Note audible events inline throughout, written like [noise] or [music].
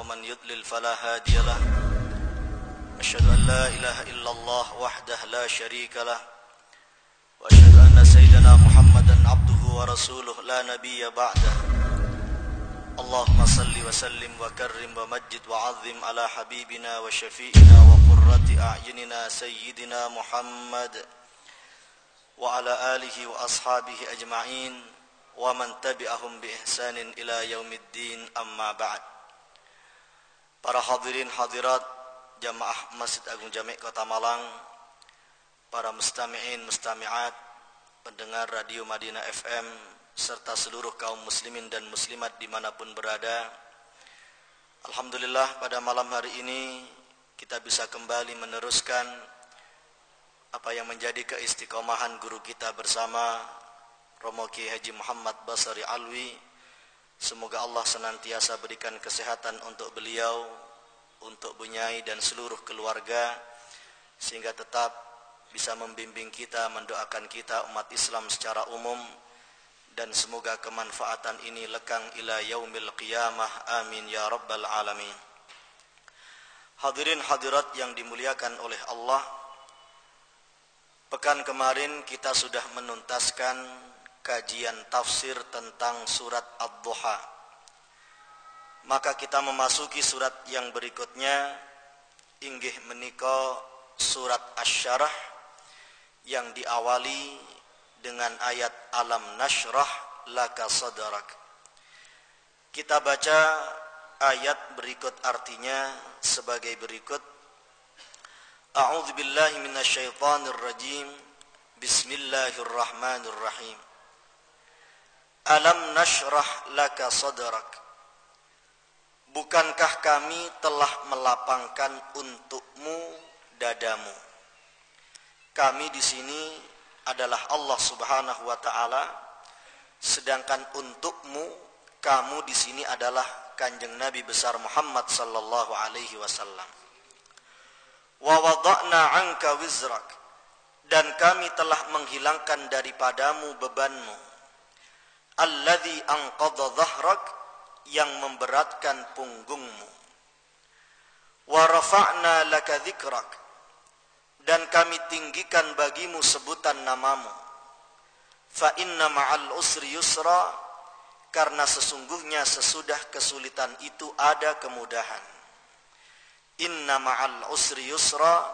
ومن يضلل فلا هادي له. أشهد أن لا إله إلا الله وحده لا شريك له. وأشهد أن سيدنا محمدا عبده ورسوله لا نبي بعده. اللهم صل وسلم وكرم ومجد وعظم على حبيبنا وشفيئنا وقرة أعيننا سيدنا محمد وعلى آله وأصحابه أجمعين ومن تبعهم بإحسان إلى يوم الدين أما بعد. Para hadirin hadirat jamaah Masjid Agung Jami' Kota Malang, para mustami'in mustami'at, pendengar Radio Madinah FM, serta seluruh kaum muslimin dan muslimat di mana pun berada. Alhamdulillah pada malam hari ini kita bisa kembali meneruskan apa yang menjadi keistiqomahan guru kita bersama Romo Ki Haji Muhammad Basari Alwi Semoga Allah senantiasa berikan kesehatan untuk beliau, untuk Bunyai dan seluruh keluarga sehingga tetap bisa membimbing kita, mendoakan kita umat Islam secara umum dan semoga kemanfaatan ini lekang ila yaumil qiyamah. Amin ya rabbal alamin. Hadirin hadirat yang dimuliakan oleh Allah. Pekan kemarin kita sudah menuntaskan kajian tafsir tentang surat Ad-Duha. Maka kita memasuki surat yang berikutnya inggih menika surat Asy-Syarah yang diawali dengan ayat alam nashrah laka sadrak. Kita baca ayat berikut artinya sebagai berikut. A'udzu billahi minasyaitonir rajim. Bismillahirrahmanirrahim. Alam nashrah laka sadrak. Bukankah kami telah melapangkan untukmu dadamu? Kami di sini adalah Allah Subhanahu wa taala, sedangkan untukmu kamu di sini adalah Kanjeng Nabi besar Muhammad sallallahu alaihi wasallam. Wa wada'na wizrak dan kami telah menghilangkan daripadamu bebanmu anqadha dhahrak yang memberatkan punggungmu. Wa rafa'na laka dzikrak dan kami tinggikan bagimu sebutan namamu. Fa inna ma'al usri yusra. Karena sesungguhnya sesudah kesulitan itu ada kemudahan. Inna ma'al usri yusra.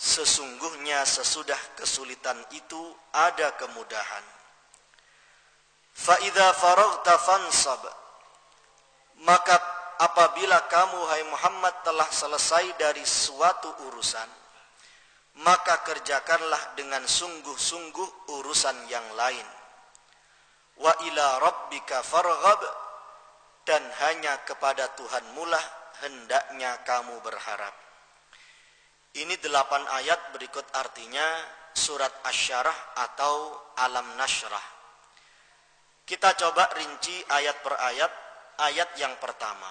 Sesungguhnya sesudah kesulitan itu ada kemudahan. Fa'idha faragta fansab. Maka apabila kamu hai Muhammad telah selesai dari suatu urusan, maka kerjakanlah dengan sungguh-sungguh urusan yang lain. Wa ila rabbika farghab dan hanya kepada Tuhan mulah hendaknya kamu berharap. Ini delapan ayat berikut artinya surat Asyarah atau Alam Nashrah. Kita coba rinci ayat per ayat. Ayat yang pertama.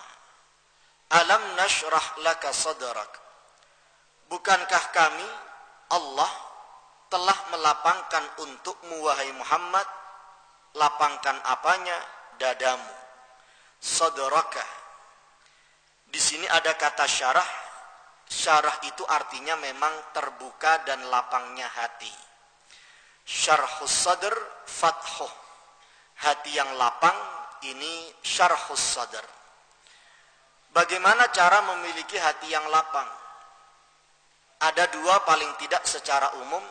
Alam nashrah laka sadrak. Bukankah kami, Allah, telah melapangkan untukmu wahai Muhammad, lapangkan apanya? Dadamu. Sadraka. Di sini ada kata syarah. Syarah itu artinya memang terbuka dan lapangnya hati. Syarhus sadr fathuh hati yang lapang ini syarhus sadar. Bagaimana cara memiliki hati yang lapang? Ada dua paling tidak secara umum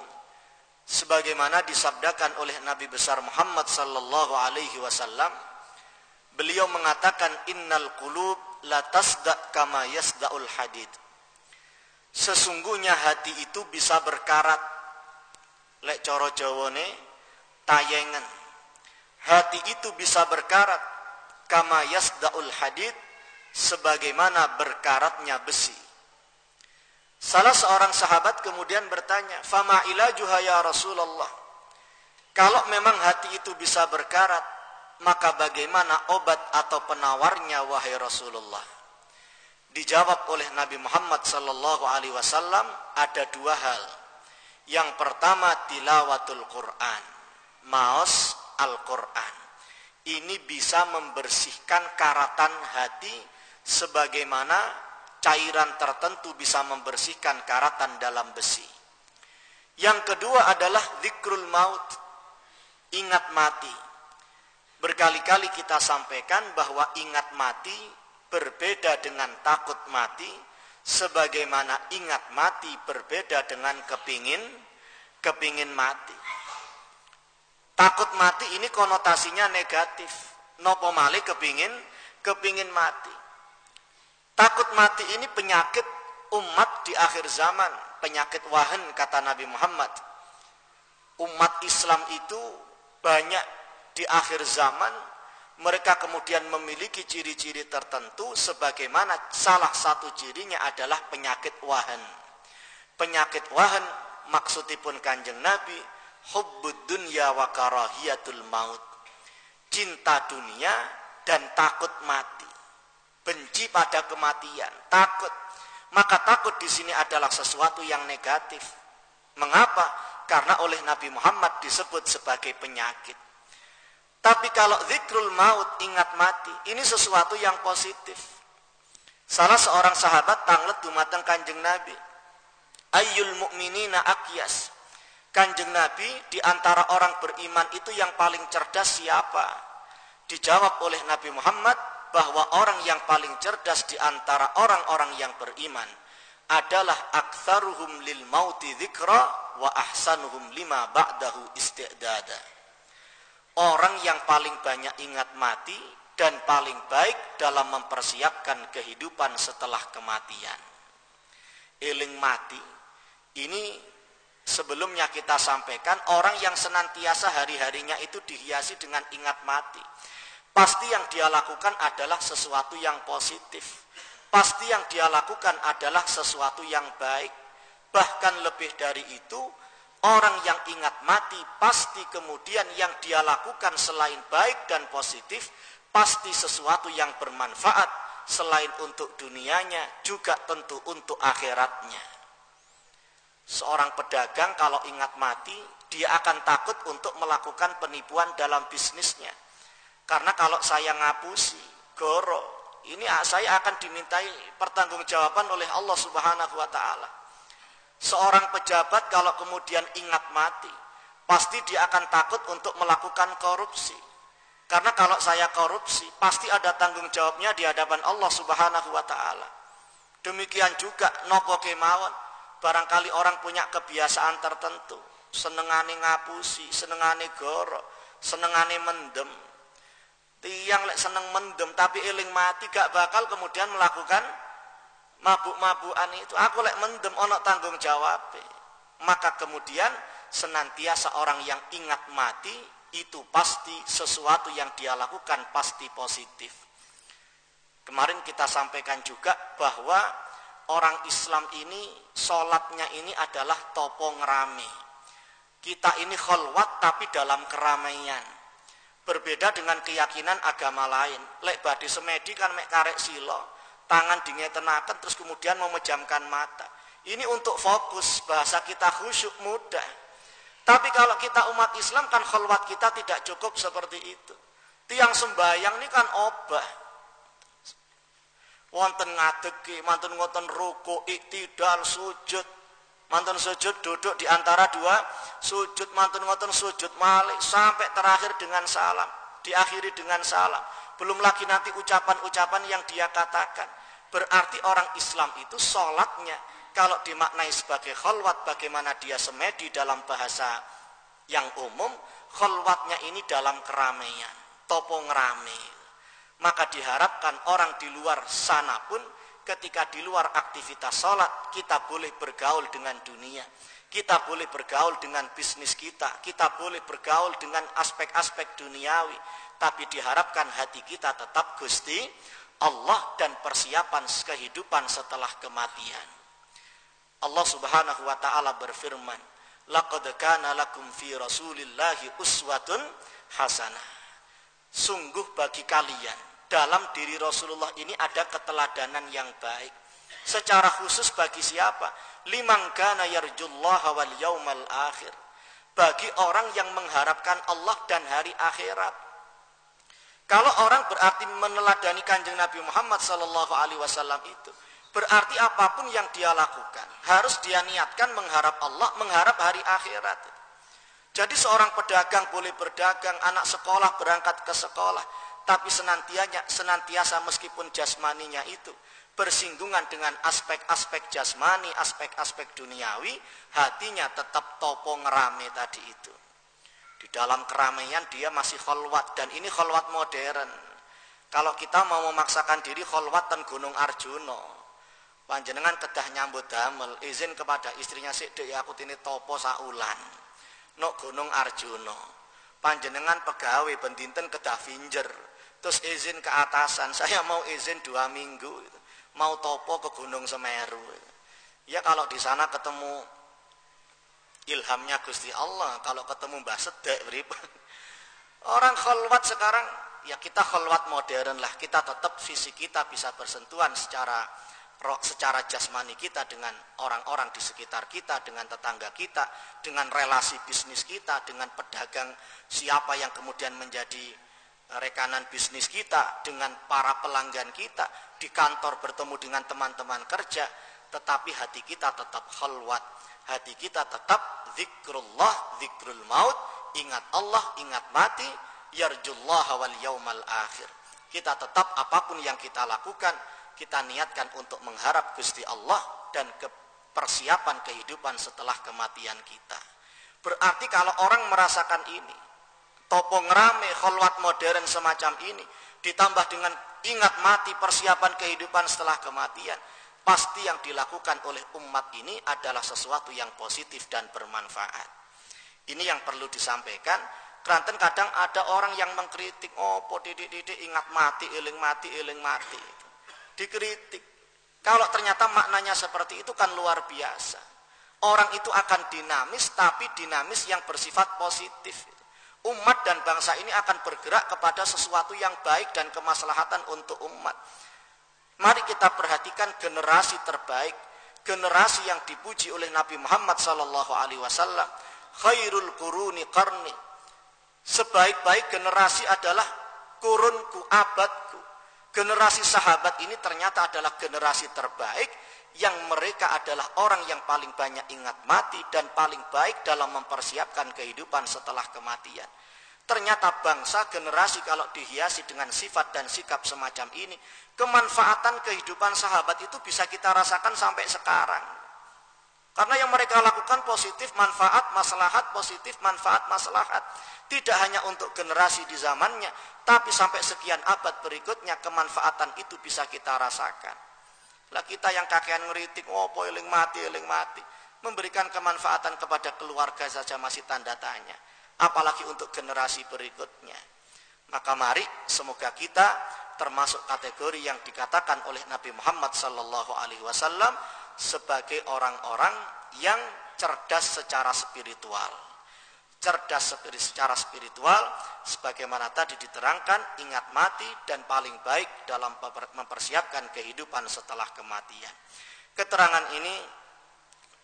sebagaimana disabdakan oleh Nabi besar Muhammad sallallahu alaihi wasallam. Beliau mengatakan innal qulub la tasda kama yasdaul hadid. Sesungguhnya hati itu bisa berkarat. Lek coro jawane tayengan hati itu bisa berkarat kama yasdaul hadid sebagaimana berkaratnya besi. Salah seorang sahabat kemudian bertanya, "Fama ilajuha ya Rasulullah?" Kalau memang hati itu bisa berkarat, maka bagaimana obat atau penawarnya wahai Rasulullah? Dijawab oleh Nabi Muhammad sallallahu alaihi wasallam ada dua hal. Yang pertama tilawatul Quran. Maos Al-Quran. Ini bisa membersihkan karatan hati sebagaimana cairan tertentu bisa membersihkan karatan dalam besi. Yang kedua adalah zikrul maut, ingat mati. Berkali-kali kita sampaikan bahwa ingat mati berbeda dengan takut mati, sebagaimana ingat mati berbeda dengan kepingin kepingin mati. Takut mati ini konotasinya negatif. Nopo mali kepingin kepingin mati. Takut mati ini penyakit umat di akhir zaman, penyakit wahan kata Nabi Muhammad. Umat Islam itu banyak di akhir zaman mereka kemudian memiliki ciri-ciri tertentu sebagaimana salah satu cirinya adalah penyakit wahan. Penyakit wahan maksudipun kanjeng Nabi hubbud dunya wa karahiyatul maut. Cinta dunia dan takut mati. Benci pada kematian, takut. Maka takut di sini adalah sesuatu yang negatif. Mengapa? Karena oleh Nabi Muhammad disebut sebagai penyakit. Tapi kalau zikrul maut, ingat mati, ini sesuatu yang positif. Salah seorang sahabat tanglet dumateng kanjeng Nabi. Ayyul mu'minina akyas. Kanjeng Nabi di antara orang beriman itu yang paling cerdas siapa? Dijawab oleh Nabi Muhammad bahwa orang yang paling cerdas di antara orang-orang yang beriman adalah aktsaruhum lil mauti dzikra wa ahsanuhum lima ba'dahu isti'dada orang yang paling banyak ingat mati dan paling baik dalam mempersiapkan kehidupan setelah kematian. Eling mati ini sebelumnya kita sampaikan orang yang senantiasa hari-harinya itu dihiasi dengan ingat mati. Pasti yang dia lakukan adalah sesuatu yang positif. Pasti yang dia lakukan adalah sesuatu yang baik. Bahkan lebih dari itu, Orang yang ingat mati pasti kemudian yang dia lakukan selain baik dan positif pasti sesuatu yang bermanfaat selain untuk dunianya juga tentu untuk akhiratnya. Seorang pedagang kalau ingat mati dia akan takut untuk melakukan penipuan dalam bisnisnya. Karena kalau saya ngapusi, goro, ini saya akan dimintai pertanggungjawaban oleh Allah Subhanahu wa taala. Seorang pejabat kalau kemudian ingat mati, pasti dia akan takut untuk melakukan korupsi. Karena kalau saya korupsi, pasti ada tanggung jawabnya di hadapan Allah Subhanahu wa taala. Demikian juga nopo kemawon, barangkali orang punya kebiasaan tertentu, senengane ngapusi, senengane goro, senengane mendem. Tiang lek seneng mendem tapi eling mati gak bakal kemudian melakukan mabuk-mabukan itu. Aku lek mendem ono tanggung jawab maka kemudian senantiasa orang yang ingat mati itu pasti sesuatu yang dia lakukan pasti positif. Kemarin kita sampaikan juga bahwa orang Islam ini sholatnya ini adalah topo ngerame kita ini kholwat tapi dalam keramaian berbeda dengan keyakinan agama lain lek badi semedi kan mek karek silo tangan dingetenaken terus kemudian memejamkan mata. Ini untuk fokus bahasa kita khusyuk mudah. Tapi kalau kita umat Islam kan khalwat kita tidak cukup seperti itu. Tiang sembayang ini kan obah. Wonten ngadegi, mantun ngoten ruku, iktidal, sujud. Mantun sujud duduk di antara dua sujud, mantun ngoten sujud malik sampai terakhir dengan salam, diakhiri dengan salam. Belum lagi nanti ucapan-ucapan yang dia katakan. Berarti orang Islam itu sholatnya kalau dimaknai sebagai kholwat bagaimana dia semedi dalam bahasa yang umum kholwatnya ini dalam keramaian topo ngerame maka diharapkan orang di luar sana pun ketika di luar aktivitas sholat kita boleh bergaul dengan dunia kita boleh bergaul dengan bisnis kita kita boleh bergaul dengan aspek-aspek duniawi tapi diharapkan hati kita tetap gusti Allah dan persiapan kehidupan setelah kematian. Allah Subhanahu wa taala berfirman, "Laqad kana lakum fi Rasulillahi uswatun hasanah." Sungguh bagi kalian dalam diri Rasulullah ini ada keteladanan yang baik. Secara khusus bagi siapa? Liman kana yarjullaha wal yaumal akhir. Bagi orang yang mengharapkan Allah dan hari akhirat Kalau orang berarti meneladani kanjeng Nabi Muhammad Sallallahu Alaihi Wasallam itu, berarti apa pun yang dia lakukan harus dia niatkan mengharap Allah, mengharap hari akhirat. Jadi seorang pedagang boleh berdagang, anak sekolah berangkat ke sekolah, tapi senantiasa, senantiasa meskipun jasmaninya itu bersinggungan dengan aspek-aspek jasmani, aspek-aspek duniawi, hatinya tetap topo ngerame tadi itu. Di dalam keramaian dia masih kholwat dan ini kholwat modern. Kalau kita mau memaksakan diri kholwat dan Gunung Arjuno, panjenengan kedah nyambut damel, izin kepada istrinya sik ya aku ini topo saulan. Nok Gunung Arjuno. Panjenengan pegawai bendinten kedah finjer. Terus izin ke atasan, [laughs] saya mau izin dua minggu. Mau topo ke Gunung Semeru. Ya kalau di sana ketemu ilhamnya Gusti Allah kalau ketemu Mbah Sedek [laughs] orang kholwat sekarang ya kita kholwat modern lah kita tetap fisik kita bisa bersentuhan secara secara jasmani kita dengan orang-orang di sekitar kita, dengan tetangga kita, dengan relasi bisnis kita, dengan pedagang siapa yang kemudian menjadi rekanan bisnis kita, dengan para pelanggan kita, di kantor bertemu dengan teman-teman kerja, tetapi hati kita tetap khalwat hati kita tetap zikrullah, zikrul maut, ingat Allah, ingat mati, yarjullah wal yaumal akhir. Kita tetap apa pun yang kita lakukan, kita niatkan untuk mengharap Gusti Allah dan persiapan kehidupan setelah kematian kita. Berarti kalau orang merasakan ini, topong rame, kholwat modern semacam ini, ditambah dengan ingat mati persiapan kehidupan setelah kematian, pasti yang dilakukan oleh umat ini adalah sesuatu yang positif dan bermanfaat. Ini yang perlu disampaikan. Keranten kadang ada orang yang mengkritik, oh po didik didik ingat mati, iling mati, iling mati. Dikritik. Kalau ternyata maknanya seperti itu kan luar biasa. Orang itu akan dinamis, tapi dinamis yang bersifat positif. Umat dan bangsa ini akan bergerak kepada sesuatu yang baik dan kemaslahatan untuk umat. Mari kita perhatikan generasi terbaik, generasi yang dipuji oleh Nabi Muhammad sallallahu alaihi wasallam, khairul quruni qarni. Sebaik-baik generasi adalah kurunku, abadku. Generasi sahabat ini ternyata adalah generasi terbaik yang mereka adalah orang yang paling banyak ingat mati dan paling baik dalam mempersiapkan kehidupan setelah kematian. Ternyata bangsa generasi kalau dihiasi dengan sifat dan sikap semacam ini, kemanfaatan kehidupan sahabat itu bisa kita rasakan sampai sekarang. Karena yang mereka lakukan positif, manfaat, maslahat, positif, manfaat, maslahat. Tidak hanya untuk generasi di zamannya, tapi sampai sekian abad berikutnya kemanfaatan itu bisa kita rasakan. Lah kita yang kakean ngeritik, oh poiling mati, eling mati. Memberikan kemanfaatan kepada keluarga saja masih tanda tanya apalagi untuk generasi berikutnya. Maka mari semoga kita termasuk kategori yang dikatakan oleh Nabi Muhammad sallallahu alaihi wasallam sebagai orang-orang yang cerdas secara spiritual. Cerdas secara spiritual sebagaimana tadi diterangkan ingat mati dan paling baik dalam mempersiapkan kehidupan setelah kematian. Keterangan ini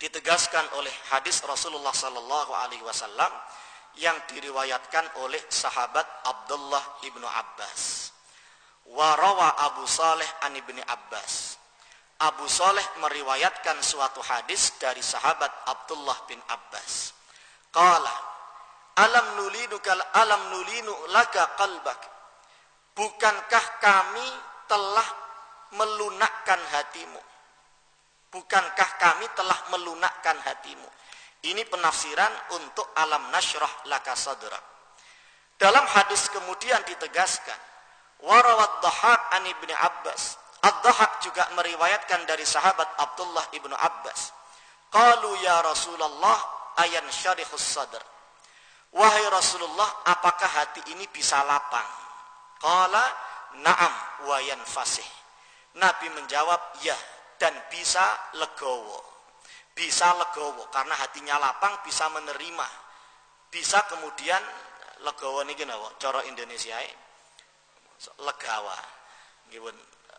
ditegaskan oleh hadis Rasulullah sallallahu alaihi wasallam yang diriwayatkan oleh sahabat Abdullah ibnu Abbas. Warawa Abu Saleh an ibni Abbas. Abu Saleh meriwayatkan suatu hadis dari sahabat Abdullah bin Abbas. Qala, alam nulinu kal alam nulinu laka qalbak. Bukankah kami telah melunakkan hatimu? Bukankah kami telah melunakkan hatimu? Ini penafsiran untuk alam nasyrah laka sadrak. Dalam hadis kemudian ditegaskan, warawat dhahak an ibni Abbas. Ad-Dhahak juga meriwayatkan dari sahabat Abdullah ibnu Abbas. Qalu ya Rasulullah ayan syarihus sadr. Wahai Rasulullah, apakah hati ini bisa lapang? Qala na'am wa yanfasih. Nabi menjawab, ya dan bisa legowo. Bisa legowo karena hatinya lapang bisa menerima. Bisa kemudian legowo ini gini cara Indonesia legawa. Gitu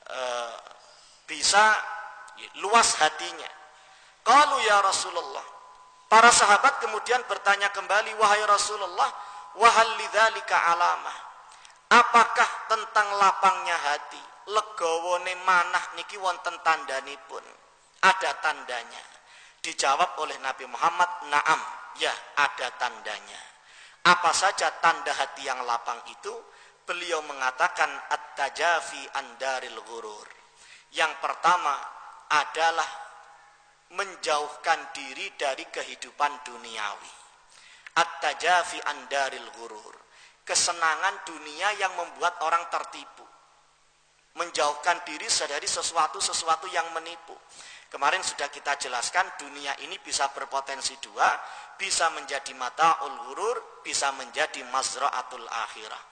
e, bisa luas hatinya. Kalau ya Rasulullah para sahabat kemudian bertanya kembali wahai Rasulullah wahal lidzalika alamah Apakah tentang lapangnya hati, legawone manah niki wonten tandhanipun? Ada tandanya. Dijawab oleh Nabi Muhammad, "Na'am." Ya, ada tandanya. Apa saja tanda hati yang lapang itu? Beliau mengatakan at-tajafi andaril ghurur. Yang pertama adalah menjauhkan diri dari kehidupan duniawi. At-tajafi andaril ghurur kesenangan dunia yang membuat orang tertipu. Menjauhkan diri dari sesuatu-sesuatu yang menipu. Kemarin sudah kita jelaskan dunia ini bisa berpotensi dua, bisa menjadi mata ghurur, bisa menjadi mazra'atul akhirah.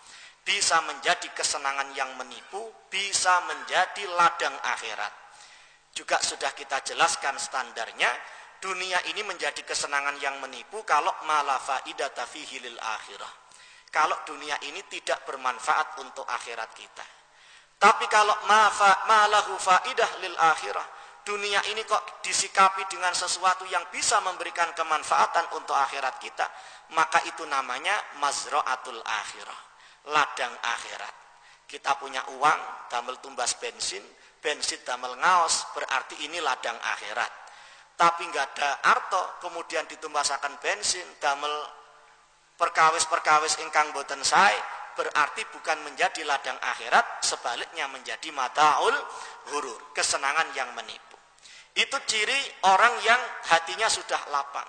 Bisa menjadi kesenangan yang menipu, bisa menjadi ladang akhirat. Juga sudah kita jelaskan standarnya, dunia ini menjadi kesenangan yang menipu kalau malafa'idata fihi lil akhirah kalau dunia ini tidak bermanfaat untuk akhirat kita. Tapi kalau malahu faidah lil akhirah, dunia ini kok disikapi dengan sesuatu yang bisa memberikan kemanfaatan untuk akhirat kita, maka itu namanya mazra'atul akhirah, ladang akhirat. Kita punya uang, damel tumbas bensin, bensin damel ngaos, berarti ini ladang akhirat. Tapi nggak ada arto, kemudian ditumbasakan bensin, damel perkawis-perkawis ingkang boten sae berarti bukan menjadi ladang akhirat sebaliknya menjadi mataul hurur kesenangan yang menipu. Itu ciri orang yang hatinya sudah lapang.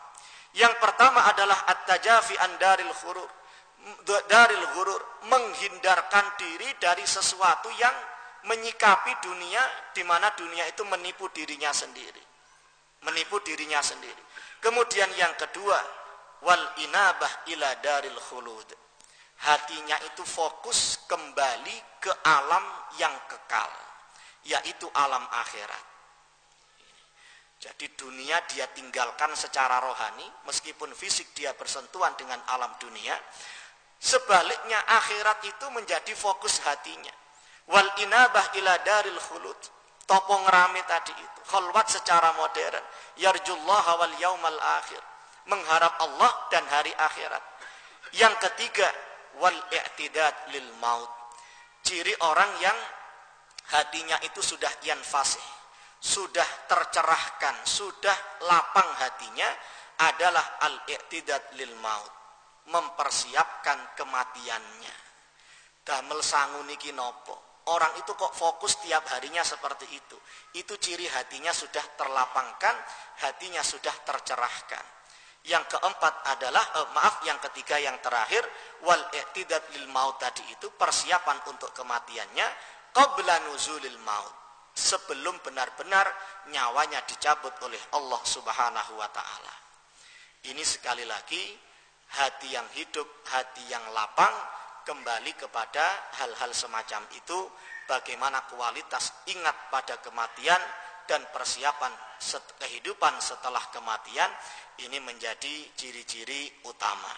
Yang pertama adalah at-tajafi andaril hurur daril hurur menghindarkan diri dari sesuatu yang menyikapi dunia di mana dunia itu menipu dirinya sendiri menipu dirinya sendiri kemudian yang kedua wal inabah ila daril khulud. Hatinya itu fokus kembali ke alam yang kekal, yaitu alam akhirat. Jadi dunia dia tinggalkan secara rohani, meskipun fisik dia bersentuhan dengan alam dunia. Sebaliknya akhirat itu menjadi fokus hatinya. Wal inabah ila daril khulud. Topong rame tadi itu. Khalwat secara modern. Yarjullaha wal yaumal akhir mengharap Allah dan hari akhirat. Yang ketiga, wal i'tidad lil maut. Ciri orang yang hatinya itu sudah yanfasih, sudah tercerahkan, sudah lapang hatinya adalah al-i'tidad lil maut. Mempersiapkan kematiannya. Damel sangu niki nopo. Orang itu kok fokus tiap harinya seperti itu. Itu ciri hatinya sudah terlapangkan, hatinya sudah tercerahkan. Yang keempat adalah eh, maaf yang ketiga yang terakhir wal i'tidad lil maut tadi itu persiapan untuk kematiannya qabla nuzulil maut sebelum benar-benar nyawanya dicabut oleh Allah Subhanahu wa taala. Ini sekali lagi hati yang hidup, hati yang lapang kembali kepada hal-hal semacam itu bagaimana kualitas ingat pada kematian dan persiapan kehidupan setelah kematian ini menjadi ciri-ciri utama.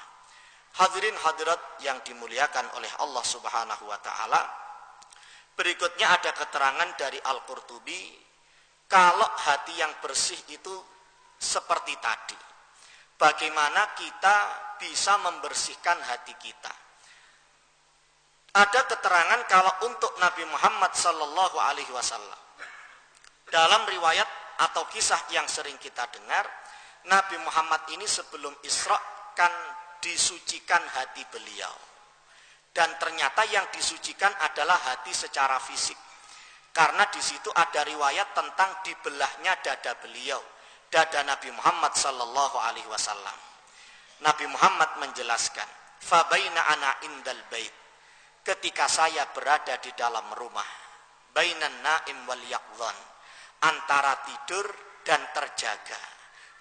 Hadirin hadirat yang dimuliakan oleh Allah Subhanahu wa taala. Berikutnya ada keterangan dari Al-Qurtubi kalau hati yang bersih itu seperti tadi. Bagaimana kita bisa membersihkan hati kita? Ada keterangan kalau untuk Nabi Muhammad sallallahu alaihi wasallam. Dalam riwayat atau kisah yang sering kita dengar, Nabi Muhammad ini sebelum Isra kan disucikan hati beliau. Dan ternyata yang disucikan adalah hati secara fisik. Karena di situ ada riwayat tentang dibelahnya dada beliau, dada Nabi Muhammad sallallahu alaihi wasallam. Nabi Muhammad menjelaskan, "Fabaina ana indal bait." Ketika saya berada di dalam rumah, bainan naim wal yaqdhan, antara tidur dan terjaga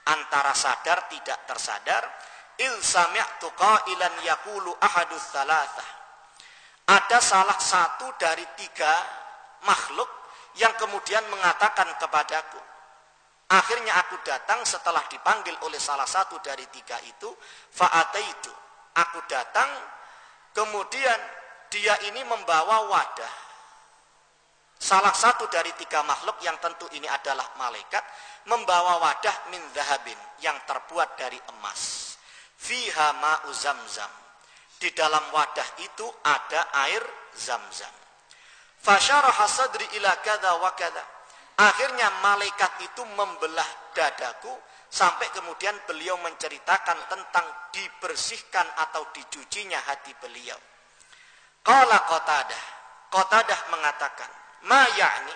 antara sadar tidak tersadar il sami'tu qailan yaqulu ahadus salatah ada salah satu dari tiga makhluk yang kemudian mengatakan kepadaku akhirnya aku datang setelah dipanggil oleh salah satu dari tiga itu itu aku datang kemudian dia ini membawa wadah salah satu dari tiga makhluk yang tentu ini adalah malaikat membawa wadah min zahabin yang terbuat dari emas. Fiha ma'u zamzam. Di dalam wadah itu ada air zam-zam. Fasyaraha sadri ila kada wa kada. Akhirnya malaikat itu membelah dadaku sampai kemudian beliau menceritakan tentang dibersihkan atau dicucinya hati beliau. Qala Qatadah. Qatadah mengatakan, "Ma ya'ni?"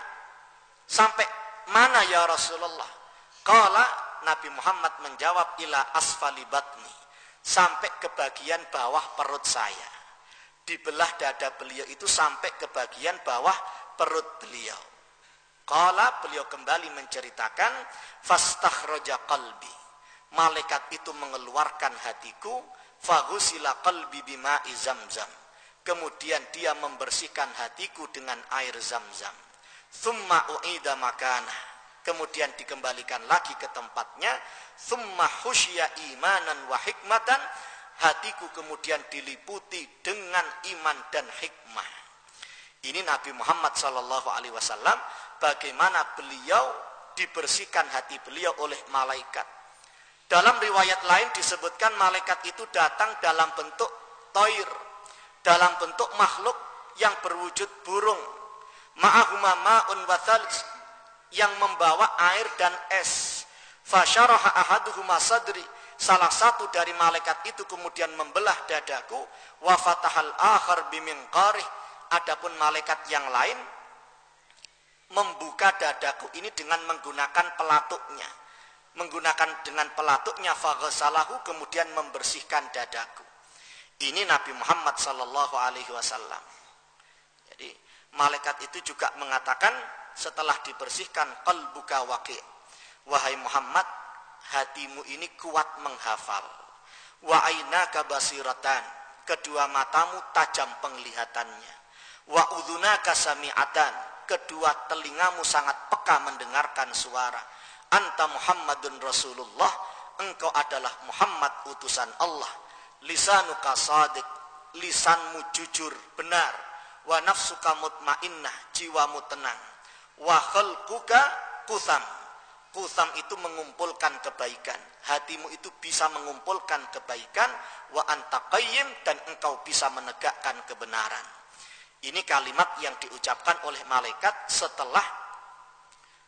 Sampai mana ya Rasulullah? Qala Nabi Muhammad menjawab ila asfali batni sampai ke bagian bawah perut saya. Dibelah dada beliau itu sampai ke bagian bawah perut beliau. Kala beliau kembali menceritakan fastakhraja qalbi. Malaikat itu mengeluarkan hatiku fagusila qalbi bima'i zamzam. Kemudian dia membersihkan hatiku dengan air zam-zam. Thumma u'ida makanah. Kemudian dikembalikan lagi ke tempatnya. Summa khusya imanan wa hikmatan. Hatiku kemudian diliputi dengan iman dan hikmah. Ini Nabi Muhammad Shallallahu Alaihi Wasallam bagaimana beliau dibersihkan hati beliau oleh malaikat. Dalam riwayat lain disebutkan malaikat itu datang dalam bentuk toir dalam bentuk makhluk yang berwujud burung ma'ahuma ma'un wa yang membawa air dan es. Fasyaraha ahaduhuma sadri. Salah satu dari malaikat itu kemudian membelah dadaku. Wa fatahal akhar biminqarih. Adapun malaikat yang lain membuka dadaku ini dengan menggunakan pelatuknya. Menggunakan dengan pelatuknya faghasalahu kemudian membersihkan dadaku. Ini Nabi Muhammad sallallahu alaihi wasallam. Jadi malaikat itu juga mengatakan setelah dibersihkan qalbuka waqi. Wahai Muhammad hatimu ini kuat menghafal. Wa ainaka basiratan. Kedua matamu tajam penglihatannya. Wa udhunaka kedua telingamu sangat peka mendengarkan suara. Anta Muhammadun Rasulullah. Engkau adalah Muhammad utusan Allah lisanuka sadiq lisanmu jujur benar. Wa nafsuka mutmainnah jiwamu tenang. Wa khalquka kusam kusam itu mengumpulkan kebaikan. Hatimu itu bisa mengumpulkan kebaikan. Wa anta qayyim dan engkau bisa menegakkan kebenaran. Ini kalimat yang diucapkan oleh malaikat setelah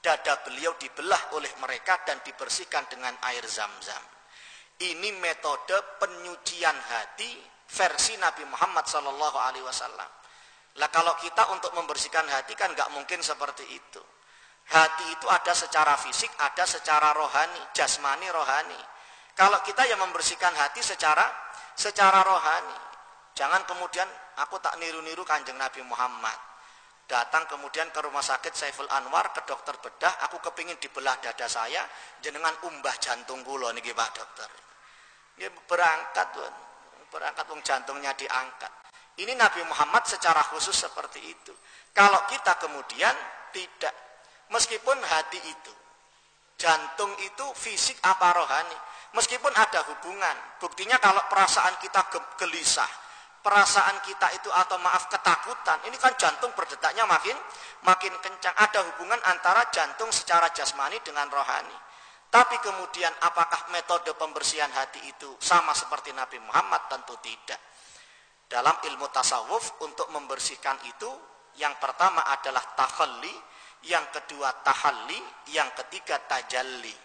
dada beliau dibelah oleh mereka dan dibersihkan dengan air zam-zam ini metode penyucian hati versi Nabi Muhammad Sallallahu Alaihi Wasallam lah kalau kita untuk membersihkan hati kan nggak mungkin seperti itu. Hati itu ada secara fisik, ada secara rohani, jasmani, rohani. Kalau kita yang membersihkan hati secara secara rohani, jangan kemudian aku tak niru-niru kanjeng Nabi Muhammad. Datang kemudian ke rumah sakit Saiful Anwar ke dokter bedah, aku kepingin dibelah dada saya, jenengan umbah jantung kulo nih Pak Dokter. Ya berangkat berangkat wong jantungnya diangkat. Ini Nabi Muhammad secara khusus seperti itu. Kalau kita kemudian tidak, meskipun hati itu, jantung itu fisik apa rohani, meskipun ada hubungan. Buktinya kalau perasaan kita gelisah, perasaan kita itu atau maaf ketakutan, ini kan jantung berdetaknya makin makin kencang. Ada hubungan antara jantung secara jasmani dengan rohani. Tapi kemudian apakah metode pembersihan hati itu sama seperti Nabi Muhammad? Tentu tidak. Dalam ilmu tasawuf untuk membersihkan itu yang pertama adalah takhalli, yang kedua tahalli, yang ketiga tajalli.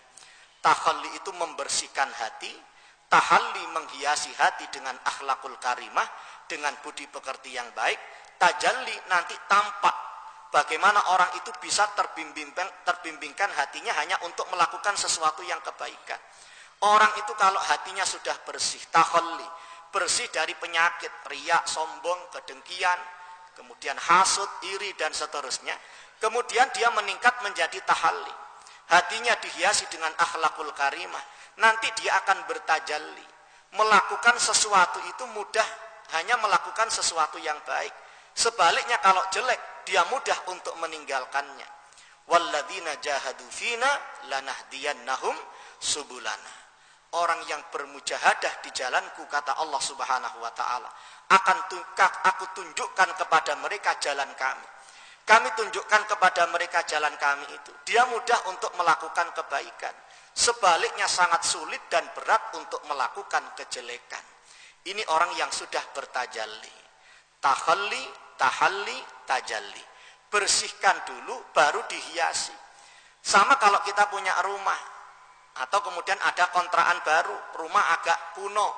Takhalli itu membersihkan hati, tahalli menghiasi hati dengan akhlakul karimah, dengan budi pekerti yang baik, tajalli nanti tampak bagaimana orang itu bisa terbimbingkan, terbimbingkan hatinya hanya untuk melakukan sesuatu yang kebaikan. Orang itu kalau hatinya sudah bersih, tahalli, bersih dari penyakit, riak, sombong, kedengkian, kemudian hasut, iri, dan seterusnya. Kemudian dia meningkat menjadi tahalli. Hatinya dihiasi dengan akhlakul karimah. Nanti dia akan bertajalli. Melakukan sesuatu itu mudah, hanya melakukan sesuatu yang baik. Sebaliknya kalau jelek, dia mudah untuk meninggalkannya. Walladzina jahadu fina lanahdiyannahum subulana orang yang bermujahadah di jalanku kata Allah Subhanahu wa taala akan aku tunjukkan kepada mereka jalan kami kami tunjukkan kepada mereka jalan kami itu dia mudah untuk melakukan kebaikan sebaliknya sangat sulit dan berat untuk melakukan kejelekan Ini orang yang sudah bertajalli. Tahalli, tahalli, tajalli. Bersihkan dulu baru dihiasi. Sama kalau kita punya rumah atau kemudian ada kontrakan baru, rumah agak kuno,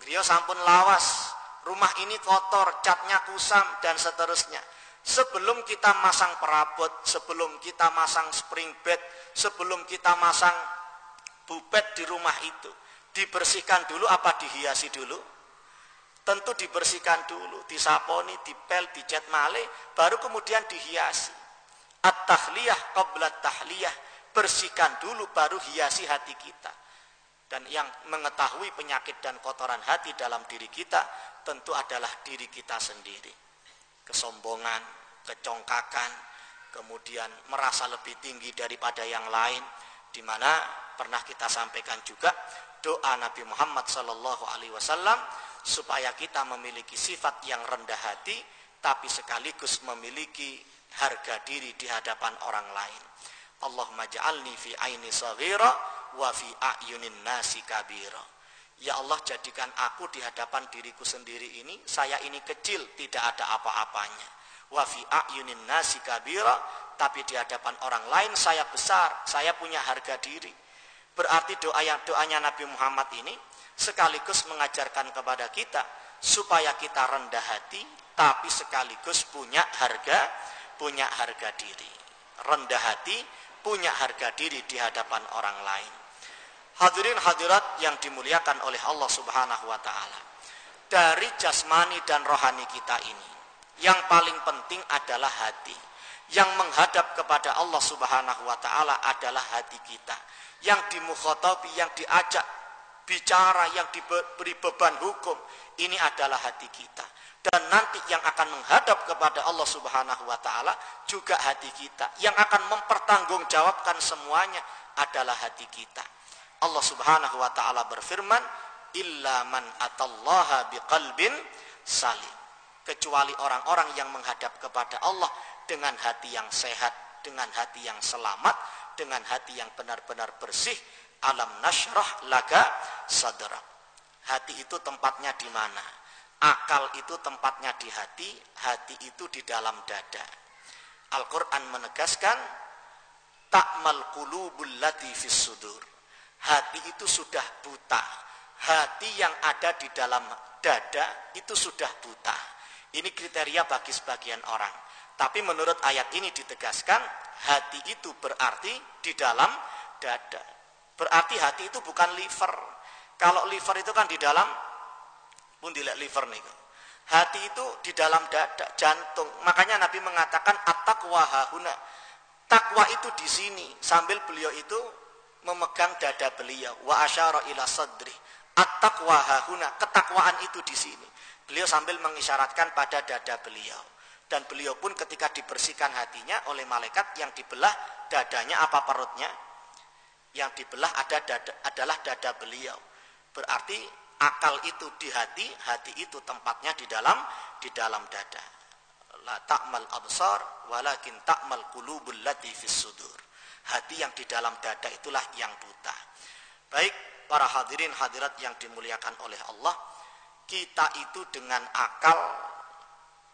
griyo sampun lawas, rumah ini kotor, catnya kusam dan seterusnya. Sebelum kita masang perabot, sebelum kita masang spring bed, sebelum kita masang bubet di rumah itu, dibersihkan dulu apa dihiasi dulu? Tentu dibersihkan dulu, disaponi, dipel, dicat male, baru kemudian dihiasi. At-tahliyah qabla tahliyah, bersihkan dulu baru hiasi hati kita. Dan yang mengetahui penyakit dan kotoran hati dalam diri kita tentu adalah diri kita sendiri kesombongan, kecongkakan, kemudian merasa lebih tinggi daripada yang lain, di mana pernah kita sampaikan juga doa Nabi Muhammad Sallallahu Alaihi Wasallam supaya kita memiliki sifat yang rendah hati, tapi sekaligus memiliki harga diri di hadapan orang lain. Allahumma ja'alni fi aini saghira wa fi a'yunin nasi kabira. Ya Allah jadikan aku di hadapan diriku sendiri ini, saya ini kecil, tidak ada apa-apanya. Wa fi a'yunin nasi kabira, tapi di hadapan orang lain saya besar, saya punya harga diri. Berarti doa yang doanya Nabi Muhammad ini sekaligus mengajarkan kepada kita supaya kita rendah hati, tapi sekaligus punya harga, punya harga diri. Rendah hati, punya harga diri di hadapan orang lain. Hadirin hadirat yang dimuliakan oleh Allah Subhanahu wa taala. Dari jasmani dan rohani kita ini, yang paling penting adalah hati. Yang menghadap kepada Allah Subhanahu wa taala adalah hati kita. Yang dimukhatabi, yang diajak bicara, yang diberi beban hukum, ini adalah hati kita. Dan nanti yang akan menghadap kepada Allah Subhanahu wa taala juga hati kita. Yang akan mempertanggungjawabkan semuanya adalah hati kita. Allah Subhanahu wa taala berfirman, "Illa man atallaha biqalbin salim." Kecuali orang-orang yang menghadap kepada Allah dengan hati yang sehat, dengan hati yang selamat, dengan hati yang benar-benar bersih, alam nasrah laga sadra. Hati itu tempatnya di mana? Akal itu tempatnya di hati, hati itu di dalam dada. Al-Quran menegaskan, takmal qulubul lati sudur hati itu sudah buta. Hati yang ada di dalam dada itu sudah buta. Ini kriteria bagi sebagian orang. Tapi menurut ayat ini ditegaskan, hati itu berarti di dalam dada. Berarti hati itu bukan liver. Kalau liver itu kan di dalam, pun dilihat liver nih. Hati itu di dalam dada, jantung. Makanya Nabi mengatakan at-taqwa hahuna. Takwa itu di sini. Sambil beliau itu memegang dada beliau wa asyara ila sadri at-taqwa hahuna ketakwaan itu di sini beliau sambil mengisyaratkan pada dada beliau dan beliau pun ketika dibersihkan hatinya oleh malaikat yang dibelah dadanya apa perutnya? Yang dibelah ada dada, adalah dada beliau. Berarti akal itu di hati hati itu tempatnya di dalam di dalam dada. La ta'mal absar walakin ta'mal qulubul lati fis sudur. Hati yang di dalam dada itulah yang buta. Baik para hadirin hadirat yang dimuliakan oleh Allah, kita itu dengan akal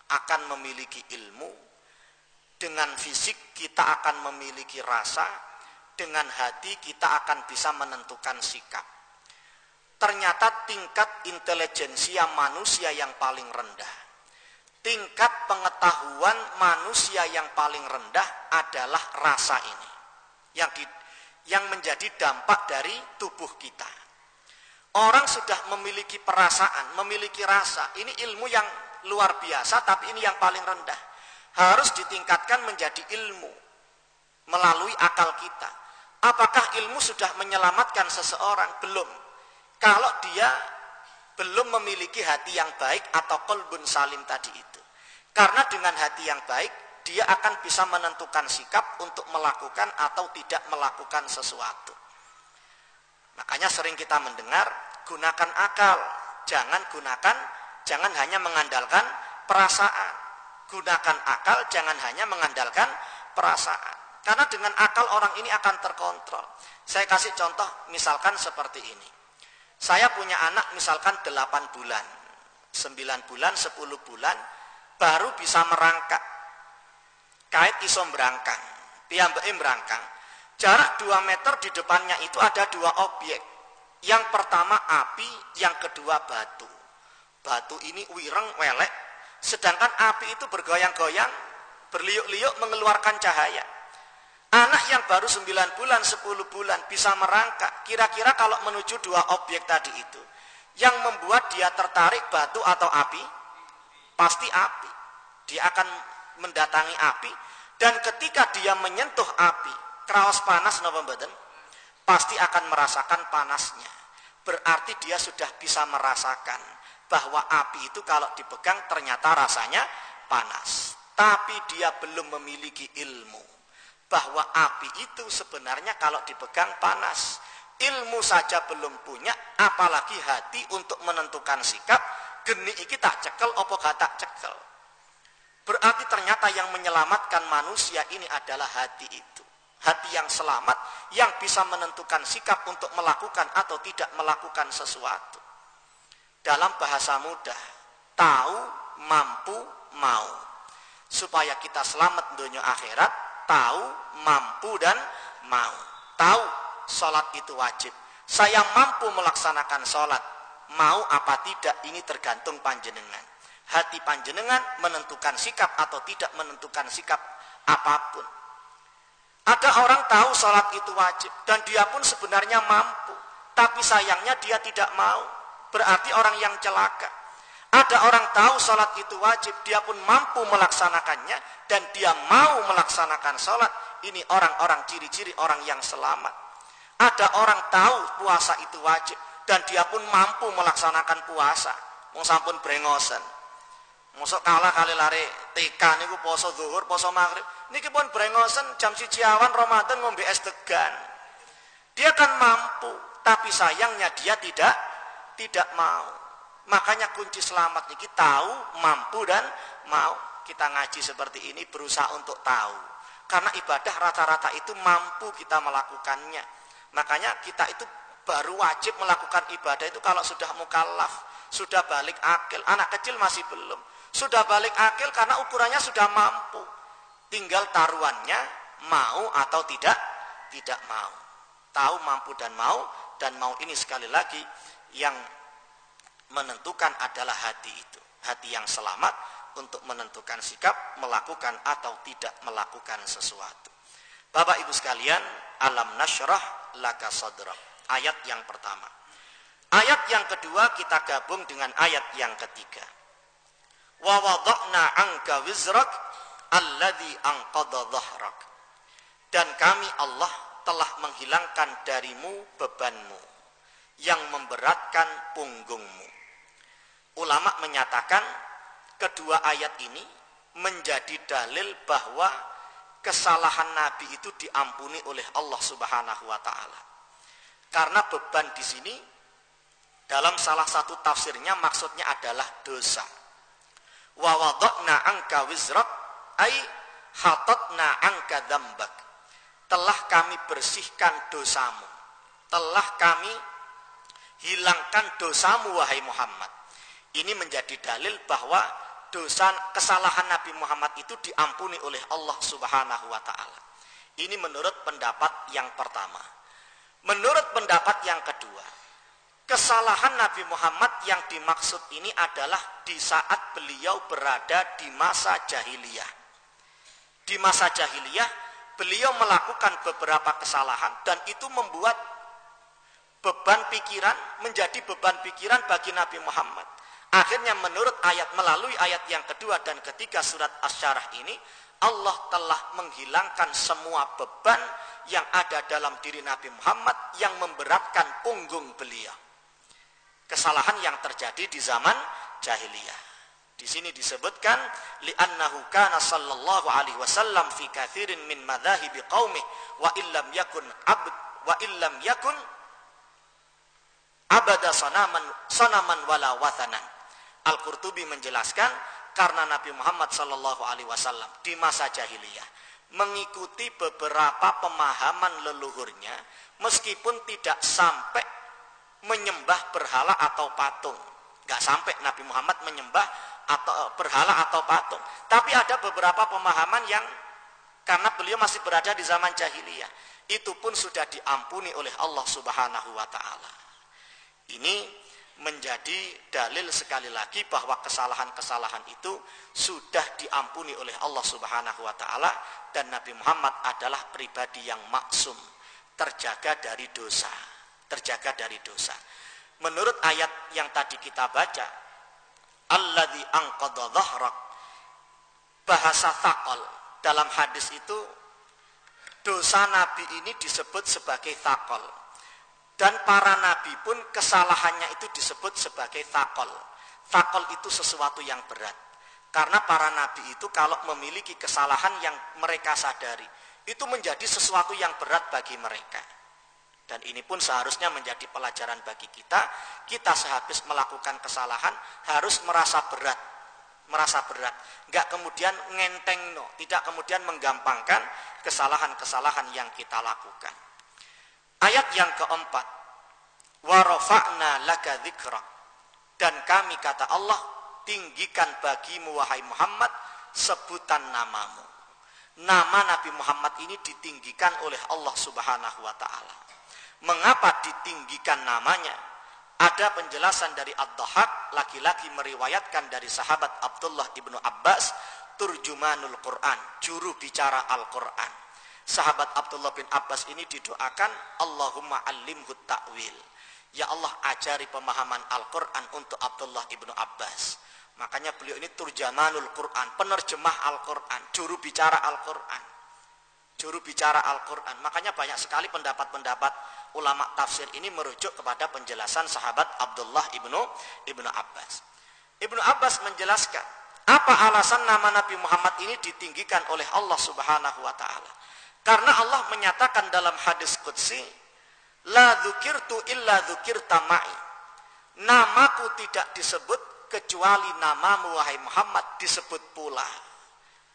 akan memiliki ilmu, dengan fisik kita akan memiliki rasa, dengan hati kita akan bisa menentukan sikap. Ternyata tingkat intelijensia manusia yang paling rendah, tingkat pengetahuan manusia yang paling rendah adalah rasa ini yang di, yang menjadi dampak dari tubuh kita. Orang sudah memiliki perasaan, memiliki rasa. Ini ilmu yang luar biasa, tapi ini yang paling rendah. Harus ditingkatkan menjadi ilmu melalui akal kita. Apakah ilmu sudah menyelamatkan seseorang? Belum. Kalau dia belum memiliki hati yang baik atau kolbun salim tadi itu. Karena dengan hati yang baik, dia akan bisa menentukan sikap untuk melakukan atau tidak melakukan sesuatu. Makanya sering kita mendengar gunakan akal, jangan gunakan jangan hanya mengandalkan perasaan. Gunakan akal, jangan hanya mengandalkan perasaan. Karena dengan akal orang ini akan terkontrol. Saya kasih contoh misalkan seperti ini. Saya punya anak misalkan 8 bulan, 9 bulan, 10 bulan, baru bisa merangkak. Kait iso berangkang, piyambake berangkang. Jarak 2 meter di depannya itu ada dua objek. Yang pertama api, yang kedua batu. Batu ini wireng welek, sedangkan api itu bergoyang-goyang, berliuk-liuk mengeluarkan cahaya. Anak yang baru 9 bulan, 10 bulan bisa merangkak. Kira-kira kalau menuju dua objek tadi itu. Yang membuat dia tertarik batu atau api? Pasti api. Dia akan mendatangi api. Dan ketika dia menyentuh api, kerawas panas mboten? Pasti akan merasakan panasnya. Berarti dia sudah bisa merasakan bahwa api itu kalau dipegang ternyata rasanya panas. Tapi dia belum memiliki ilmu bahwa api itu sebenarnya kalau dipegang panas. Ilmu saja belum punya, apalagi hati untuk menentukan sikap, geni iki tak cekel opo gak tak cekel. Berarti ternyata yang menyelamatkan manusia ini adalah hati itu. Hati yang selamat, yang bisa menentukan sikap untuk melakukan atau tidak melakukan sesuatu. Dalam bahasa mudah, tahu, mampu, mau. Supaya kita selamat dunia akhirat, tahu, mampu dan mau. Tahu sholat itu wajib. Saya mampu melaksanakan sholat. Mau apa tidak ini tergantung panjenengan. Hati panjenengan menentukan sikap atau tidak menentukan sikap apa pun. Ada orang tahu sholat itu wajib dan dia pun sebenarnya mampu. Tapi sayangnya dia tidak mau. Berarti orang yang celaka. Ada orang tahu sholat itu wajib, dia pun mampu melaksanakannya, dan dia mau melaksanakan sholat. Ini orang-orang ciri-ciri orang yang selamat. Ada orang tahu puasa itu wajib, dan dia pun mampu melaksanakan puasa. Mau sampun brengosen. Mosok kalah kali lari TK niku poso zuhur, poso maghrib. Niki pun brengosen jam siji awan Ramadan ngombe es degan. Dia kan mampu, tapi sayangnya dia tidak tidak mau. Makanya kunci selamat ini tahu, mampu dan mau. Kita ngaji seperti ini berusaha untuk tahu. Karena ibadah rata-rata itu mampu kita melakukannya. Makanya kita itu baru wajib melakukan ibadah itu kalau sudah mukallaf, sudah balik akil. Anak kecil masih belum. Sudah balik akil karena ukurannya sudah mampu. Tinggal taruhannya mau atau tidak, tidak mau. Tahu, mampu dan mau dan mau ini sekali lagi yang menentukan adalah hati itu. Hati yang selamat untuk menentukan sikap melakukan atau tidak melakukan sesuatu. Bapak Ibu sekalian, alam nasyrah laka sadrak. Ayat yang pertama. Ayat yang kedua kita gabung dengan ayat yang ketiga. Wa wada'na anka wizrak alladhi anqadha dhahrak. Dan kami Allah telah menghilangkan darimu bebanmu yang memberatkan punggungmu ulama menyatakan kedua ayat ini menjadi dalil bahwa kesalahan Nabi itu diampuni oleh Allah Subhanahu wa taala. Karena beban di sini dalam salah satu tafsirnya maksudnya adalah dosa. Wa wada'na anka ay hatatna anka. Telah kami bersihkan dosamu. Telah kami hilangkan dosamu wahai Muhammad. Ini menjadi dalil bahwa dosa kesalahan Nabi Muhammad itu diampuni oleh Allah Subhanahu wa taala. Ini menurut pendapat yang pertama. Menurut pendapat yang kedua, kesalahan Nabi Muhammad yang dimaksud ini adalah di saat beliau berada di masa jahiliyah. Di masa jahiliyah, beliau melakukan beberapa kesalahan dan itu membuat beban pikiran menjadi beban pikiran bagi Nabi Muhammad. Akhirnya menurut ayat melalui ayat yang kedua dan ketiga surat Asyarah ini Allah telah menghilangkan semua beban yang ada dalam diri Nabi Muhammad yang memberatkan punggung beliau. Kesalahan yang terjadi di zaman jahiliyah. Di sini disebutkan li'annahu kana sallallahu alaihi wasallam fi kathirin min madhahibi qaumih wa illam yakun abd wa illam yakun abada sanaman sanaman wala wathanan Al-Qurtubi menjelaskan karena Nabi Muhammad Shallallahu Alaihi Wasallam di masa jahiliyah mengikuti beberapa pemahaman leluhurnya meskipun tidak sampai menyembah berhala atau patung. Gak sampai Nabi Muhammad menyembah atau berhala atau patung. Tapi ada beberapa pemahaman yang karena beliau masih berada di zaman jahiliyah, itu pun sudah diampuni oleh Allah Subhanahu wa taala. Ini menjadi dalil sekali lagi bahwa kesalahan-kesalahan itu sudah diampuni oleh Allah Subhanahu wa taala dan Nabi Muhammad adalah pribadi yang maksum, terjaga dari dosa, terjaga dari dosa. Menurut ayat yang tadi kita baca, alladzi anqadha dhahrak bahasa takol dalam hadis itu dosa nabi ini disebut sebagai takol dan para nabi pun kesalahannya itu disebut sebagai takol takol itu sesuatu yang berat karena para nabi itu kalau memiliki kesalahan yang mereka sadari itu menjadi sesuatu yang berat bagi mereka dan ini pun seharusnya menjadi pelajaran bagi kita. Kita sehabis melakukan kesalahan harus merasa berat. Merasa berat. Nggak kemudian ngenteng no. Tidak kemudian menggampangkan kesalahan-kesalahan yang kita lakukan. Ayat yang keempat. Warofa'na laka dhikra. Dan kami kata Allah tinggikan bagimu wahai Muhammad sebutan namamu. Nama Nabi Muhammad ini ditinggikan oleh Allah Subhanahu wa taala. Mengapa ditinggikan namanya? Ada penjelasan dari Ad-Dahak, laki-laki meriwayatkan dari sahabat Abdullah ibnu Abbas, turjumanul Quran, juru bicara Al-Quran. Sahabat Abdullah bin Abbas ini didoakan, Allahumma alimhu ta'wil. Ya Allah ajari pemahaman Al-Quran untuk Abdullah ibnu Abbas. Makanya beliau ini turjamanul Quran, penerjemah Al-Quran, juru bicara Al-Quran. Juru bicara Al-Quran. Makanya banyak sekali pendapat-pendapat ulama tafsir ini merujuk kepada penjelasan sahabat Abdullah ibnu ibnu Abbas. Ibnu Abbas menjelaskan apa alasan nama Nabi Muhammad ini ditinggikan oleh Allah Subhanahu wa taala. Karena Allah menyatakan dalam hadis qudsi, la dzukirtu illa dzukirta ma'i. Namaku tidak disebut kecuali namamu wahai Muhammad disebut pula.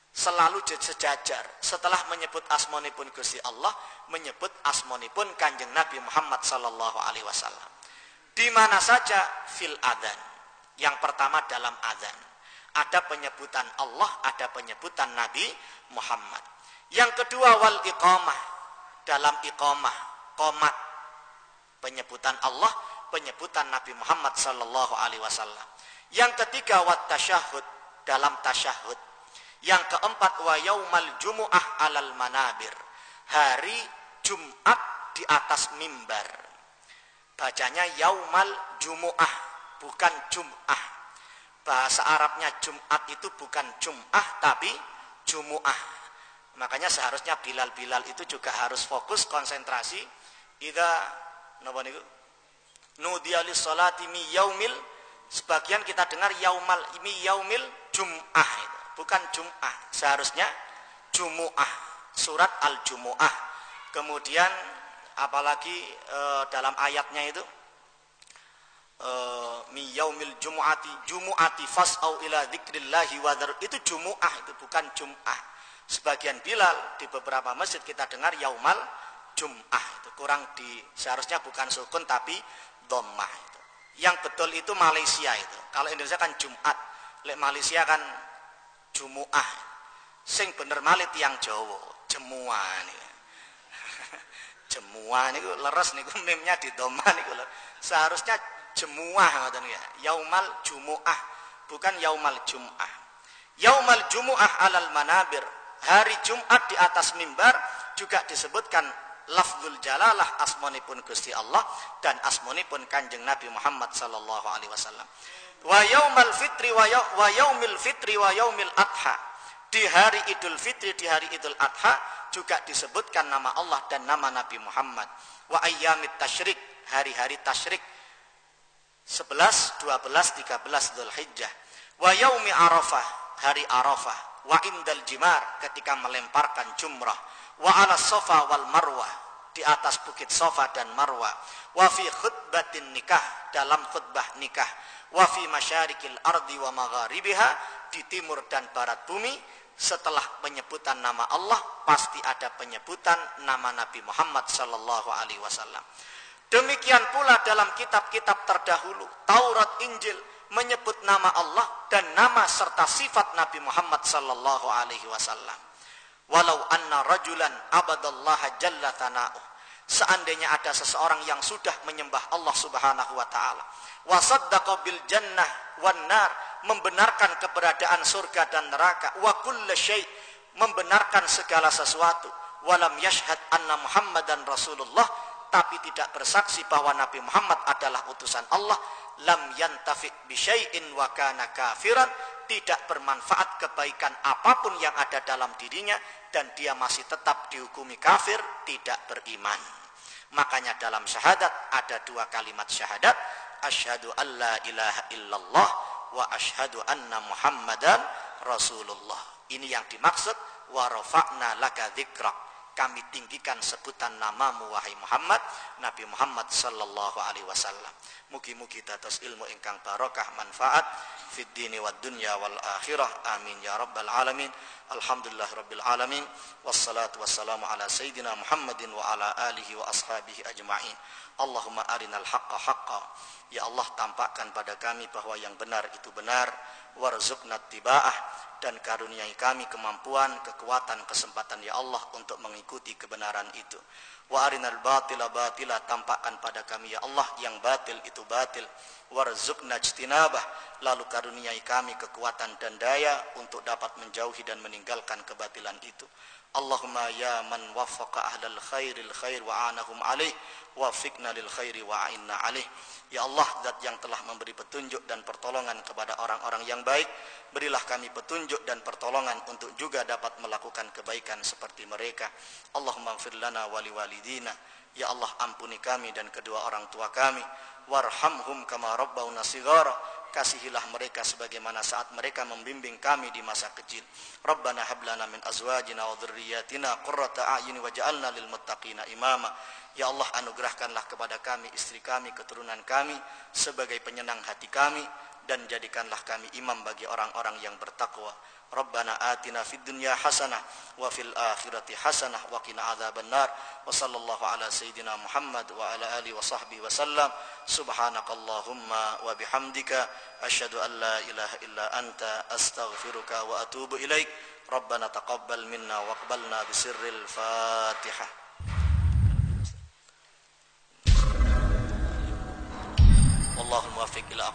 Selalu sejajar. Setelah menyebut asmonipun Gusti Allah menyebut asmonipun kanjeng Nabi Muhammad Sallallahu Alaihi Wasallam. Di mana saja? Fil adan yang pertama dalam adan ada penyebutan Allah ada penyebutan Nabi Muhammad yang kedua wal iqamah dalam iqamah komat penyebutan Allah penyebutan Nabi Muhammad Sallallahu Alaihi Wasallam yang ketiga wat tasyahud dalam tasyahud yang keempat wa yaumal jumu'ah alal manabir. Hari Jumat di atas mimbar. Bacanya yaumal jumu'ah, bukan jum'ah. Bahasa Arabnya Jumat itu bukan jum'ah tapi jumu'ah. Makanya seharusnya Bilal-Bilal itu juga harus fokus konsentrasi. Ida napa niku? Nudiya salati mi yaumil sebagian kita dengar yaumal mi yaumil jum'ah bukan Jum'ah. Seharusnya Jumu'ah, surat Al-Jumu'ah. Kemudian apalagi e, dalam ayatnya itu e, mi yaumil jumu'ati jumu'ati fas'au ila dzikrillahi wa itu jumu'ah itu bukan Jum'ah. Sebagian Bilal di beberapa masjid kita dengar yaumal Jum'ah itu kurang di seharusnya bukan sukun tapi dhammah itu. Yang betul itu Malaysia itu. Kalau Indonesia kan Jumat. Lek Malaysia kan Jumuah. Sing bener malih tiang Jawa, jemua nih. [laughs] jemua niku leres niku mimnya di doma niku seharusnya jemuah ngoten ya. Yaumal Jumuah, bukan yaumal Jum'ah. Yaumal Jumuah alal manabir. Hari Jumat di atas mimbar juga disebutkan lafzul jalalah asmonipun Gusti Allah dan asmonipun Kanjeng Nabi Muhammad sallallahu alaihi wasallam. Wa yaumal fitri wa yaumil fitri wa yaumil adha. Di hari Idul Fitri di hari Idul Adha juga disebutkan nama Allah dan nama Nabi Muhammad. Wa ayyamit tasyrik hari-hari tasyrik 11 12 13 Dzulhijjah wa yaumi Arafah hari Arafah wa indal jimar ketika melemparkan jumrah. Wa ala sofa wal marwah di atas bukit sofa dan marwah. Wa fi khutbatin nikah dalam khutbah nikah. Wa fi masyarikil ardi wa magharibiha di timur dan barat bumi. Setelah penyebutan nama Allah pasti ada penyebutan nama Nabi Muhammad sallallahu alaihi wasallam. Demikian pula dalam kitab-kitab terdahulu, Taurat, Injil menyebut nama Allah dan nama serta sifat Nabi Muhammad sallallahu alaihi wasallam. Walau anna rajulan abadallaha jalla tana'uh. Seandainya ada seseorang yang sudah menyembah Allah Subhanahu wa taala, wa saddaqa bil jannah wan nar, membenarkan keberadaan surga dan neraka, wa kullu syai' membenarkan segala sesuatu, walam yashhad anna Muhammadan Rasulullah. Tapi tidak bersaksi bahwa Nabi Muhammad adalah utusan Allah lam yantafi bisyai'in wa kana kafiran tidak bermanfaat kebaikan apa pun yang ada dalam dirinya dan dia masih tetap dihukumi kafir tidak beriman. Makanya dalam syahadat ada dua kalimat syahadat asyhadu alla ilaha illallah wa asyhadu anna muhammadan rasulullah. Ini yang dimaksud wa rafa'na laka dzikrak kami tinggikan sebutan namamu wahai Muhammad Nabi Muhammad sallallahu alaihi wasallam. Mugi-mugi dados ilmu ingkang barokah manfaat fid dini wad dunya wal akhirah. Amin ya rabbal alamin. Alhamdulillah rabbil alamin. Wassalatu wassalamu ala sayyidina Muhammadin wa ala alihi wa ashabihi ajma'in. Allahumma arinal haqqa haqqa. Ya Allah tampakkan pada kami bahwa yang benar itu benar. Warzuqna tiba'ah dan karuniai kami kemampuan, kekuatan, kesempatan ya Allah untuk mengikuti kebenaran itu. Wa arinal batila batila tampakkan pada kami ya Allah yang batil itu batil. Warzuqna ijtinabah lalu karuniai kami kekuatan dan daya untuk dapat menjauhi dan meninggalkan kebatilan itu. Allahumma ya man waffaqa ahlal khairil khair wa anahum alaih wafiqna lil khairi wa a'inna alaih. Ya Allah zat yang telah memberi petunjuk dan pertolongan kepada orang-orang yang baik, berilah kami petunjuk dan pertolongan untuk juga dapat melakukan kebaikan seperti mereka. Allahumma ighfir lana wa liwalidina. Ya Allah ampuni kami dan kedua orang tua kami. Warhamhum kama kasihilah mereka sebagaimana saat mereka membimbing kami di masa kecil. Rabbana hablana min azwajina wa dhurriyyatina qurrata a'yuni waj'alna lil muttaqina imama. Ya Allah anugerahkanlah kepada kami istri kami keturunan kami sebagai penyenang hati kami dan jadikanlah kami imam bagi orang-orang yang bertakwa. Rabbana atina fid dunya hasanah wa fil akhirati hasanah wa qina adzaban nar wa sallallahu ala sayidina Muhammad wa ala alihi wa sahbihi wa sallam subhanakallahumma wa bihamdika asyhadu an la ilaha illa anta astaghfiruka wa atubu ilaik Rabbana taqabbal minna wa aqbalna bisirril Fatihah Wallahul muwaffiq ila